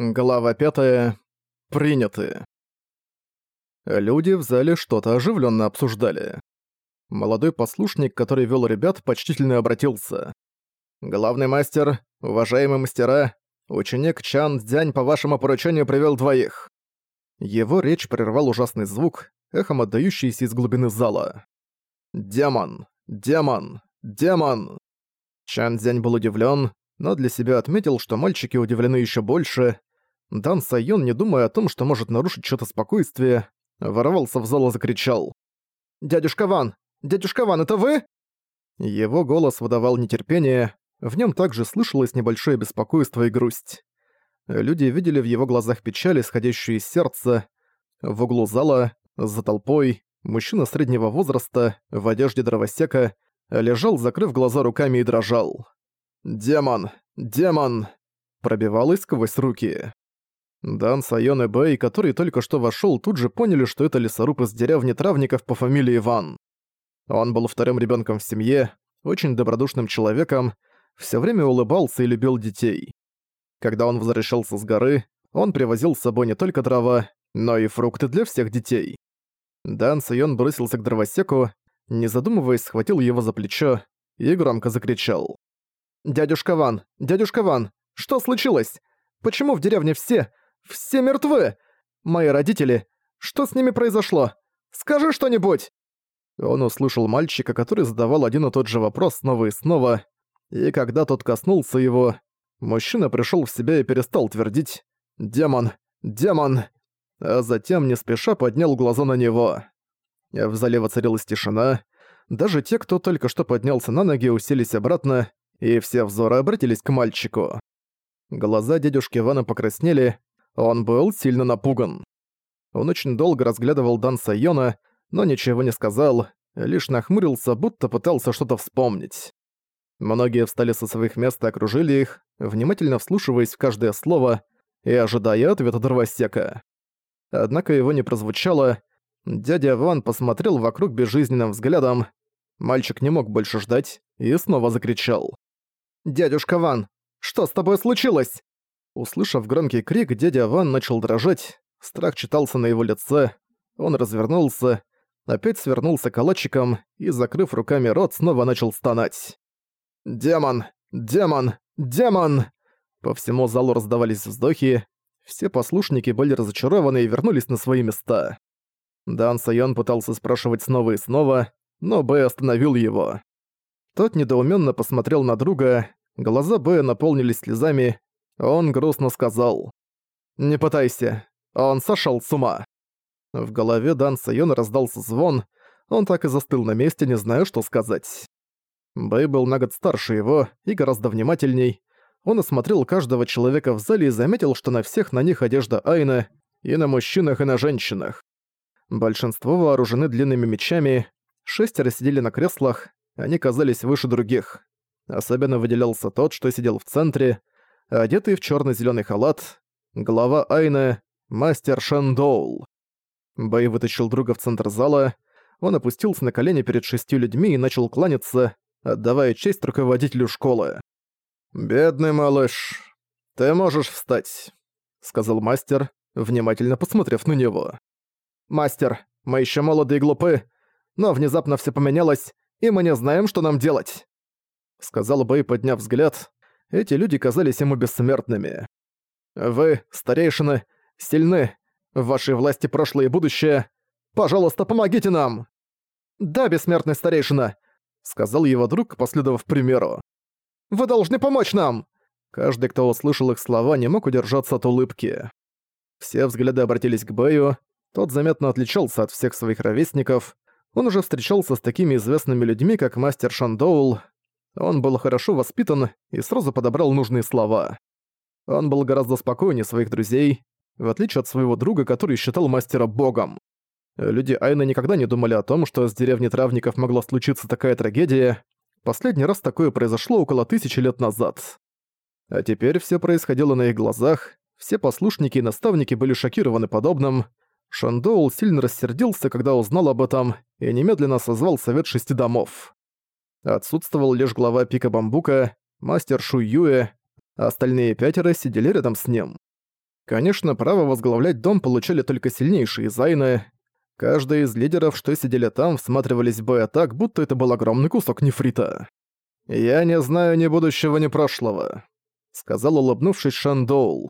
Глава 5. Приняты. Люди в зале что-то оживленно обсуждали. Молодой послушник, который вел ребят, почтительно обратился. «Главный мастер, уважаемые мастера, ученик Чан Дзянь по вашему поручению привел двоих». Его речь прервал ужасный звук, эхом отдающийся из глубины зала. «Демон! Демон! Демон!» Чан Дзянь был удивлен, но для себя отметил, что мальчики удивлены еще больше, Дан Сайон, не думая о том, что может нарушить что-то спокойствие, ворвался в зал и закричал. «Дядюшка Ван! Дядюшка Ван, это вы?» Его голос выдавал нетерпение, в нем также слышалось небольшое беспокойство и грусть. Люди видели в его глазах печаль, исходящую из сердца. В углу зала, за толпой, мужчина среднего возраста, в одежде дровосека, лежал, закрыв глаза руками и дрожал. «Демон! Демон!» пробивалось сквозь руки. Дан, Сайон и Бэй, который только что вошёл, тут же поняли, что это лесоруб из деревни травников по фамилии Ван. Он был вторым ребёнком в семье, очень добродушным человеком, всё время улыбался и любил детей. Когда он возвращался с горы, он привозил с собой не только дрова, но и фрукты для всех детей. Дан Сайон бросился к дровосеку, не задумываясь, схватил его за плечо и громко закричал. «Дядюшка Ван! Дядюшка Ван! Что случилось? Почему в деревне все, все мертвы! Мои родители! Что с ними произошло? Скажи что-нибудь!» Он услышал мальчика, который задавал один и тот же вопрос снова и снова, и когда тот коснулся его, мужчина пришел в себя и перестал твердить «Демон! Демон!», а затем не спеша поднял глаза на него. В зале воцарилась тишина, даже те, кто только что поднялся на ноги, уселись обратно, и все взоры обратились к мальчику. Глаза дядюшки Вана покраснели, он был сильно напуган. Он очень долго разглядывал Дан Сайона, но ничего не сказал, лишь нахмурился, будто пытался что-то вспомнить. Многие встали со своих мест и окружили их, внимательно вслушиваясь в каждое слово и ожидая ответа дровосека. Однако его не прозвучало, дядя Ван посмотрел вокруг безжизненным взглядом, мальчик не мог больше ждать и снова закричал. «Дядюшка Ван, что с тобой случилось?» Услышав громкий крик, дядя Ван начал дрожать, страх читался на его лице, он развернулся, опять свернулся калачиком и, закрыв руками рот, снова начал стонать. «Демон! Демон! Демон!» По всему залу раздавались вздохи, все послушники были разочарованы и вернулись на свои места. Дан Сайон пытался спрашивать снова и снова, но Бэй остановил его. Тот недоуменно посмотрел на друга, глаза Бэя наполнились слезами, он грустно сказал. «Не пытайся, он сошел с ума». В голове Дан Сайона раздался звон, он так и застыл на месте, не зная, что сказать. Бэй был на год старше его и гораздо внимательней. Он осмотрел каждого человека в зале и заметил, что на всех на них одежда Айна, и на мужчинах, и на женщинах. Большинство вооружены длинными мечами, шестеро сидели на креслах, они казались выше других. Особенно выделялся тот, что сидел в центре, одетый в черно зеленый халат, глава Айна, мастер Шандоул. Бэй вытащил друга в центр зала, он опустился на колени перед шестью людьми и начал кланяться, отдавая честь руководителю школы. «Бедный малыш, ты можешь встать», — сказал мастер, внимательно посмотрев на него. «Мастер, мы еще молоды и глупы, но внезапно все поменялось, и мы не знаем, что нам делать», — сказал Бэй, подняв взгляд, эти люди казались ему бессмертными. «Вы, старейшины, сильны. В вашей власти прошлое и будущее. Пожалуйста, помогите нам!» «Да, бессмертный старейшина», — сказал его друг, последовав примеру. «Вы должны помочь нам!» Каждый, кто услышал их слова, не мог удержаться от улыбки. Все взгляды обратились к Бэю, тот заметно отличался от всех своих ровесников, он уже встречался с такими известными людьми, как мастер Шандоул, он был хорошо воспитан и сразу подобрал нужные слова. Он был гораздо спокойнее своих друзей, в отличие от своего друга, который считал мастера богом. Люди Айна никогда не думали о том, что с деревни травников могла случиться такая трагедия. Последний раз такое произошло около тысячи лет назад. А теперь все происходило на их глазах, все послушники и наставники были шокированы подобным. Шандоул сильно рассердился, когда узнал об этом, и немедленно созвал Совет Шести Домов. Отсутствовал лишь глава пика бамбука, мастер Шу Юэ, а остальные пятеро сидели рядом с ним. Конечно, право возглавлять дом получали только сильнейшие зайны. Каждый из лидеров, что сидели там, всматривались в боя так, будто это был огромный кусок нефрита. «Я не знаю ни будущего, ни прошлого», — сказал, улыбнувшись Шандоул.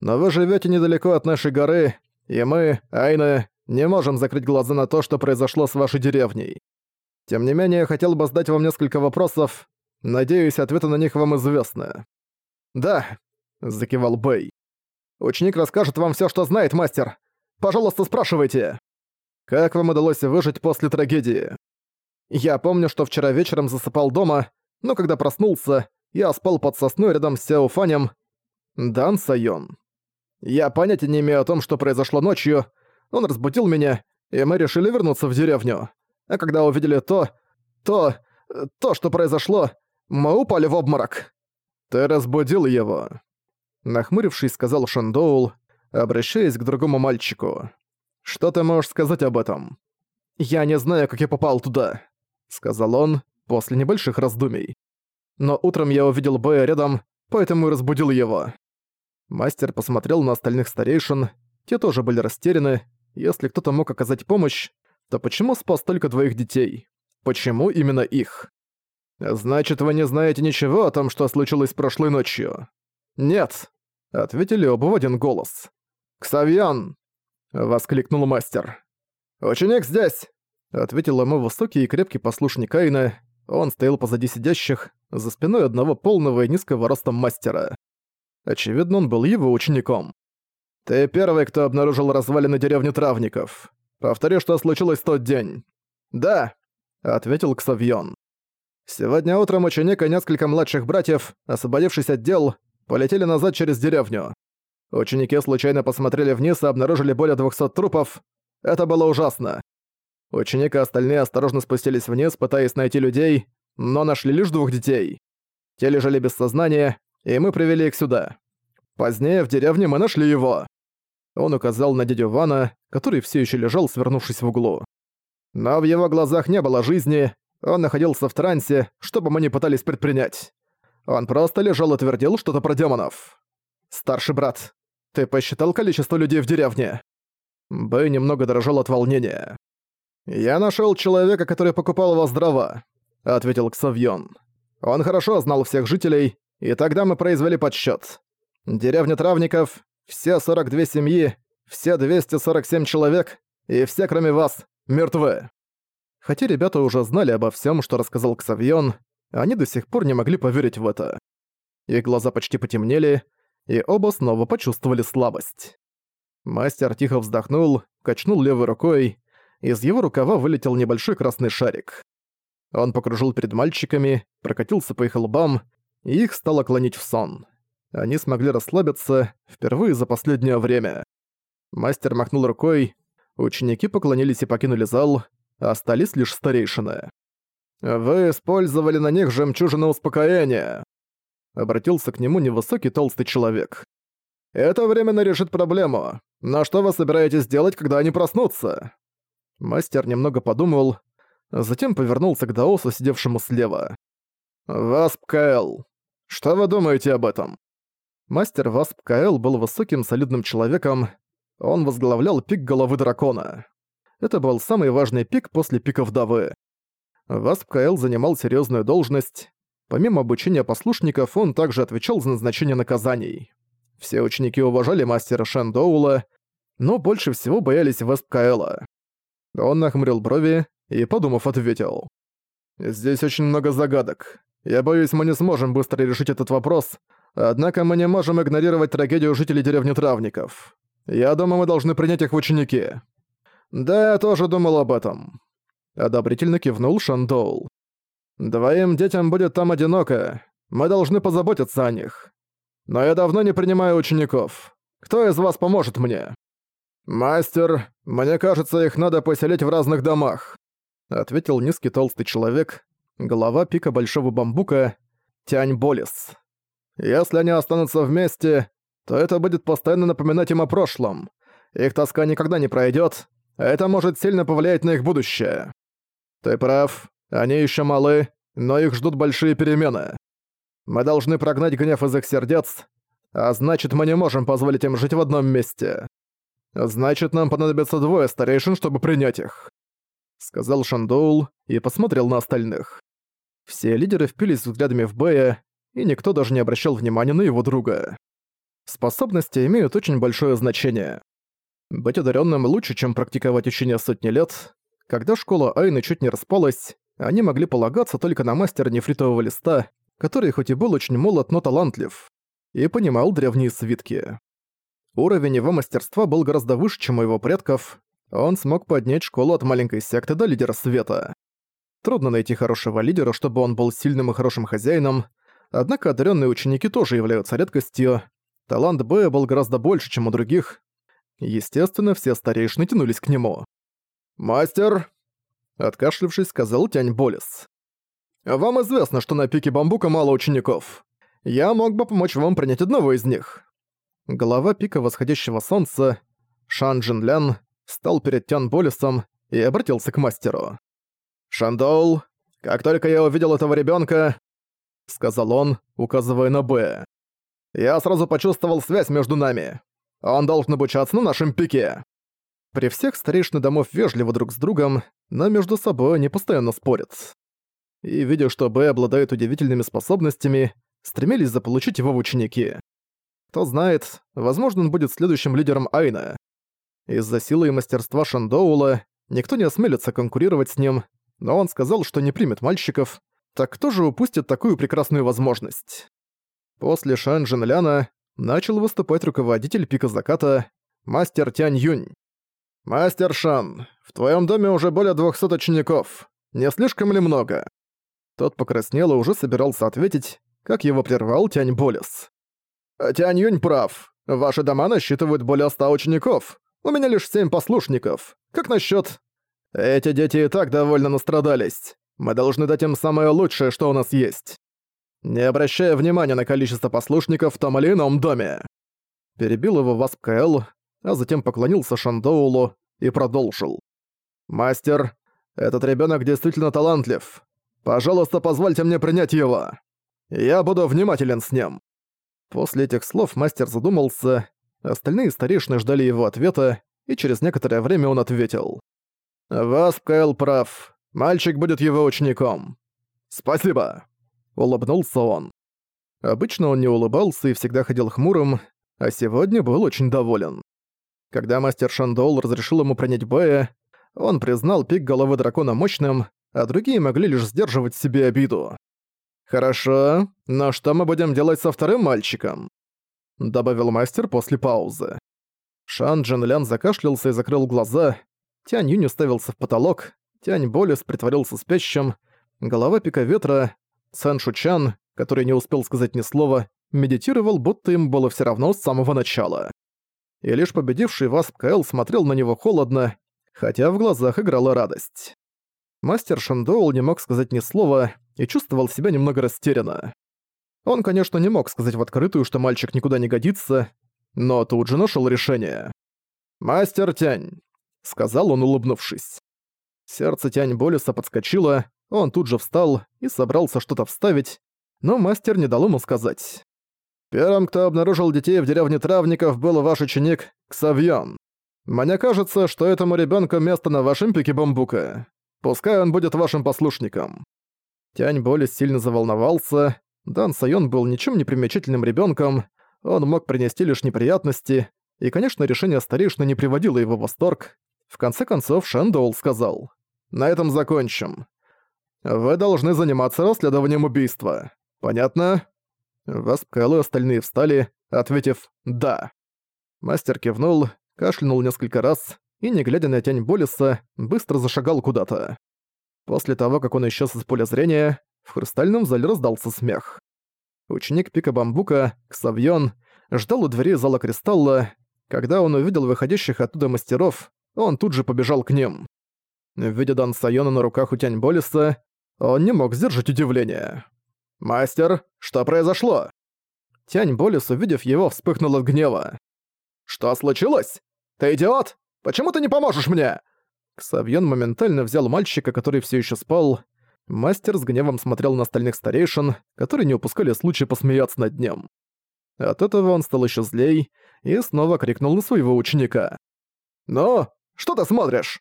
«Но вы живете недалеко от нашей горы, и мы, Айна, не можем закрыть глаза на то, что произошло с вашей деревней. Тем не менее, я хотел бы задать вам несколько вопросов. Надеюсь, ответы на них вам известны». «Да», — закивал Бэй. Ученик расскажет вам все, что знает, мастер. Пожалуйста, спрашивайте. Как вам удалось выжить после трагедии? Я помню, что вчера вечером засыпал дома, но когда проснулся, я спал под сосной рядом с Сяофанем. Дан Сайон. Я понятия не имею о том, что произошло ночью. Он разбудил меня, и мы решили вернуться в деревню. А когда увидели то... то... то, что произошло, мы упали в обморок. Ты разбудил его. Нахмурившись, сказал Шандоул, обращаясь к другому мальчику. «Что ты можешь сказать об этом?» «Я не знаю, как я попал туда», — сказал он после небольших раздумий. «Но утром я увидел Бэя рядом, поэтому и разбудил его». Мастер посмотрел на остальных старейшин, те тоже были растеряны. Если кто-то мог оказать помощь, то почему спас только двоих детей? Почему именно их? «Значит, вы не знаете ничего о том, что случилось прошлой ночью?» «Нет», — ответили оба в один голос. «Ксавьян!» — воскликнул мастер. «Ученик здесь!» — ответил ему высокий и крепкий послушник Айна. Он стоял позади сидящих, за спиной одного полного и низкого ростом мастера. Очевидно, он был его учеником. «Ты первый, кто обнаружил развалины деревни травников. Повтори, что случилось в тот день». «Да», — ответил Ксавьон. «Сегодня утром ученик и несколько младших братьев, освободившись от дел, полетели назад через деревню. Ученики случайно посмотрели вниз и обнаружили более 200 трупов. Это было ужасно. Ученик и остальные осторожно спустились вниз, пытаясь найти людей, но нашли лишь двух детей. Те лежали без сознания, и мы привели их сюда. Позднее в деревне мы нашли его. Он указал на дядю Вана, который все еще лежал, свернувшись в углу. Но в его глазах не было жизни, он находился в трансе, что бы мы ни пытались предпринять. Он просто лежал и твердил что-то про демонов. «Старший брат, ты посчитал количество людей в деревне?» Бэй немного дрожал от волнения. «Я нашёл человека, который покупал у вас дрова», — ответил Ксавьон. «Он хорошо знал всех жителей, и тогда мы произвели подсчёт. Деревня Травников, все 42 семьи, все 247 человек, и все, кроме вас, мертвы». Хотя ребята уже знали обо всем, что рассказал Ксавьон, они до сих пор не могли поверить в это. Их глаза почти потемнели, и оба снова почувствовали слабость. Мастер тихо вздохнул, качнул левой рукой, из его рукава вылетел небольшой красный шарик. Он покружил перед мальчиками, прокатился по их лбам, и их стало клонить в сон. Они смогли расслабиться впервые за последнее время. Мастер махнул рукой, ученики поклонились и покинули зал, остались лишь старейшины. «Вы использовали на них жемчужины успокоения», — обратился к нему невысокий толстый человек. «Это временно решит проблему. Но что вы собираетесь делать, когда они проснутся?» Мастер немного подумал, затем повернулся к Даосу, сидевшему слева. «Васп Каэл, что вы думаете об этом?» Мастер Васп Каэл был высоким солидным человеком, он возглавлял пик головы дракона. Это был самый важный пик после пика вдовы. Васп Каэл занимал серьезную должность. Помимо обучения послушников, он также отвечал за назначение наказаний. Все ученики уважали мастера Шендоула, но больше всего боялись Васп Каэла. Он нахмурил брови и, подумав, ответил. «Здесь очень много загадок. Я боюсь, мы не сможем быстро решить этот вопрос, однако мы не можем игнорировать трагедию жителей деревни Травников. Я думаю, мы должны принять их в ученики». «Да, я тоже думал об этом. Одобрительно кивнул Шандоул. «Двоим детям будет там одиноко. Мы должны позаботиться о них. Но я давно не принимаю учеников. Кто из вас поможет мне?» «Мастер, мне кажется, их надо поселить в разных домах», ответил низкий толстый человек, голова пика большого бамбука, Тянь Болис. «Если они останутся вместе, то это будет постоянно напоминать им о прошлом. Их тоска никогда не пройдет, а это может сильно повлиять на их будущее. «Ты прав. Они еще малы, но их ждут большие перемены. Мы должны прогнать гнев из их сердец. А значит, мы не можем позволить им жить в одном месте. Значит, нам понадобится двое старейшин, чтобы принять их», — сказал Шандоул и посмотрел на остальных. Все лидеры впились взглядами в Бэя, и никто даже не обращал внимания на его друга. Способности имеют очень большое значение. Быть одаренным лучше, чем практиковать учение сотни лет. Когда школа Айны чуть не распалась, они могли полагаться только на мастера нефритового листа, который хоть и был очень молод, но талантлив, и понимал древние свитки. Уровень его мастерства был гораздо выше, чем у его предков. Он смог поднять школу от маленькой секты до лидера света. Трудно найти хорошего лидера, чтобы он был сильным и хорошим хозяином, однако одаренные ученики тоже являются редкостью. Талант Бэя был гораздо больше, чем у других. Естественно, все старейшины тянулись к нему. «Мастер!» Откашлившись, сказал Тянь Болес. «Вам известно, что на пике бамбука мало учеников. Я мог бы помочь вам принять одного из них». Глава пика восходящего солнца, Шан Джин Лян, стал перед Тян Болесом и обратился к мастеру. «Шандоул, как только я увидел этого ребенка, сказал он, указывая на Б. «Я сразу почувствовал связь между нами. Он должен обучаться на нашем пике». При всех старейшины домов вежливы друг с другом, но между собой они постоянно спорят. И видя, что Б обладает удивительными способностями, стремились заполучить его в ученики. Кто знает, возможно, он будет следующим лидером Айна. Из-за силы и мастерства Шандоула никто не осмелится конкурировать с ним, но он сказал, что не примет мальчиков, так кто же упустит такую прекрасную возможность? После Шан Джинляна начал выступать руководитель Пика Заката, мастер Тянь Юнь. «Мастер Шан, в твоем доме уже более 200 учеников. Не слишком ли много?» Тот покраснел и уже собирался ответить, как его прервал Тянь Болес. «Тянь Юнь прав. Ваши дома насчитывают более ста учеников. У меня лишь семь послушников. Как насчет? Эти дети и так довольно настрадались. Мы должны дать им самое лучшее, что у нас есть. Не обращая внимания на количество послушников в том или ином доме». Перебил его Васп КЛ, а затем поклонился Шандоулу и продолжил. «Мастер, этот ребенок действительно талантлив. Пожалуйста, позвольте мне принять его. Я буду внимателен с ним». После этих слов мастер задумался, остальные старейшины ждали его ответа, и через некоторое время он ответил. «Васп Кайл прав. Мальчик будет его учеником. Спасибо!» Улыбнулся он. Обычно он не улыбался и всегда ходил хмурым, а сегодня был очень доволен. Когда мастер Шандол разрешил ему принять Бэя, он признал пик головы дракона мощным, а другие могли лишь сдерживать себе обиду. «Хорошо, но что мы будем делать со вторым мальчиком?» Добавил мастер после паузы. Шан Джин Лян закашлялся и закрыл глаза. Тянь Юнь уставился в потолок. Тянь Болес притворился спящим. Голова пика ветра. Сэн Шучан, который не успел сказать ни слова, медитировал, будто им было все равно с самого начала. И лишь победивший Васп Каэл смотрел на него холодно, хотя в глазах играла радость. Мастер Шандоул не мог сказать ни слова, и чувствовал себя немного растерянно. Он, конечно, не мог сказать в открытую, что мальчик никуда не годится, но тут же нашел решение. «Мастер Тянь», — сказал он, улыбнувшись. Сердце Тянь Болеса подскочило, он тут же встал и собрался что-то вставить, но мастер не дал ему сказать. «Первым, кто обнаружил детей в деревне Травников, был ваш ученик Ксавьон. Мне кажется, что этому ребенку место на вашем пике бамбука. Пускай он будет вашим послушником. Тянь Болес сильно заволновался. Дан Сайон был ничем не примечательным ребенком, он мог принести лишь неприятности, и, конечно, решение старейшины не приводило его в восторг. В конце концов, Шэндоул сказал, «На этом закончим. Вы должны заниматься расследованием убийства. Понятно?» Васпкал и остальные встали, ответив «да». Мастер кивнул, кашлянул несколько раз и, не глядя на тень Болиса, быстро зашагал куда-то. После того, как он исчез из поля зрения, в хрустальном зале раздался смех. Ученик Пика Бамбука, Ксавьон, ждал у двери зала Кристалла. Когда он увидел выходящих оттуда мастеров, он тут же побежал к ним. Видя Дан Сайона на руках у Тянь Болиса, он не мог сдержать удивление. «Мастер, что произошло?» Тянь Болис, увидев его, вспыхнул от гнева. «Что случилось? Ты идиот? Почему ты не поможешь мне?» Ксавьон моментально взял мальчика, который все еще спал. Мастер с гневом смотрел на остальных старейшин, которые не упускали случая посмеяться над ним. От этого он стал еще злей и снова крикнул на своего ученика. «Ну, что ты смотришь?»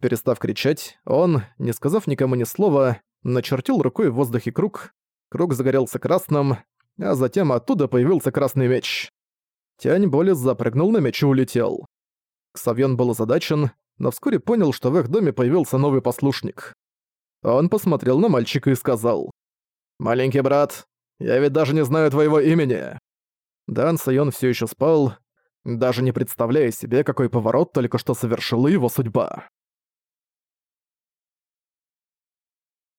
Перестав кричать, он, не сказав никому ни слова, начертил рукой в воздухе круг. Круг загорелся красным, а затем оттуда появился красный меч. Тянь боли запрыгнул на меч и улетел. Ксавьон был озадачен, но вскоре понял, что в их доме появился новый послушник. Он посмотрел на мальчика и сказал. «Маленький брат, я ведь даже не знаю твоего имени». Дан Сайон все еще спал, даже не представляя себе, какой поворот только что совершила его судьба.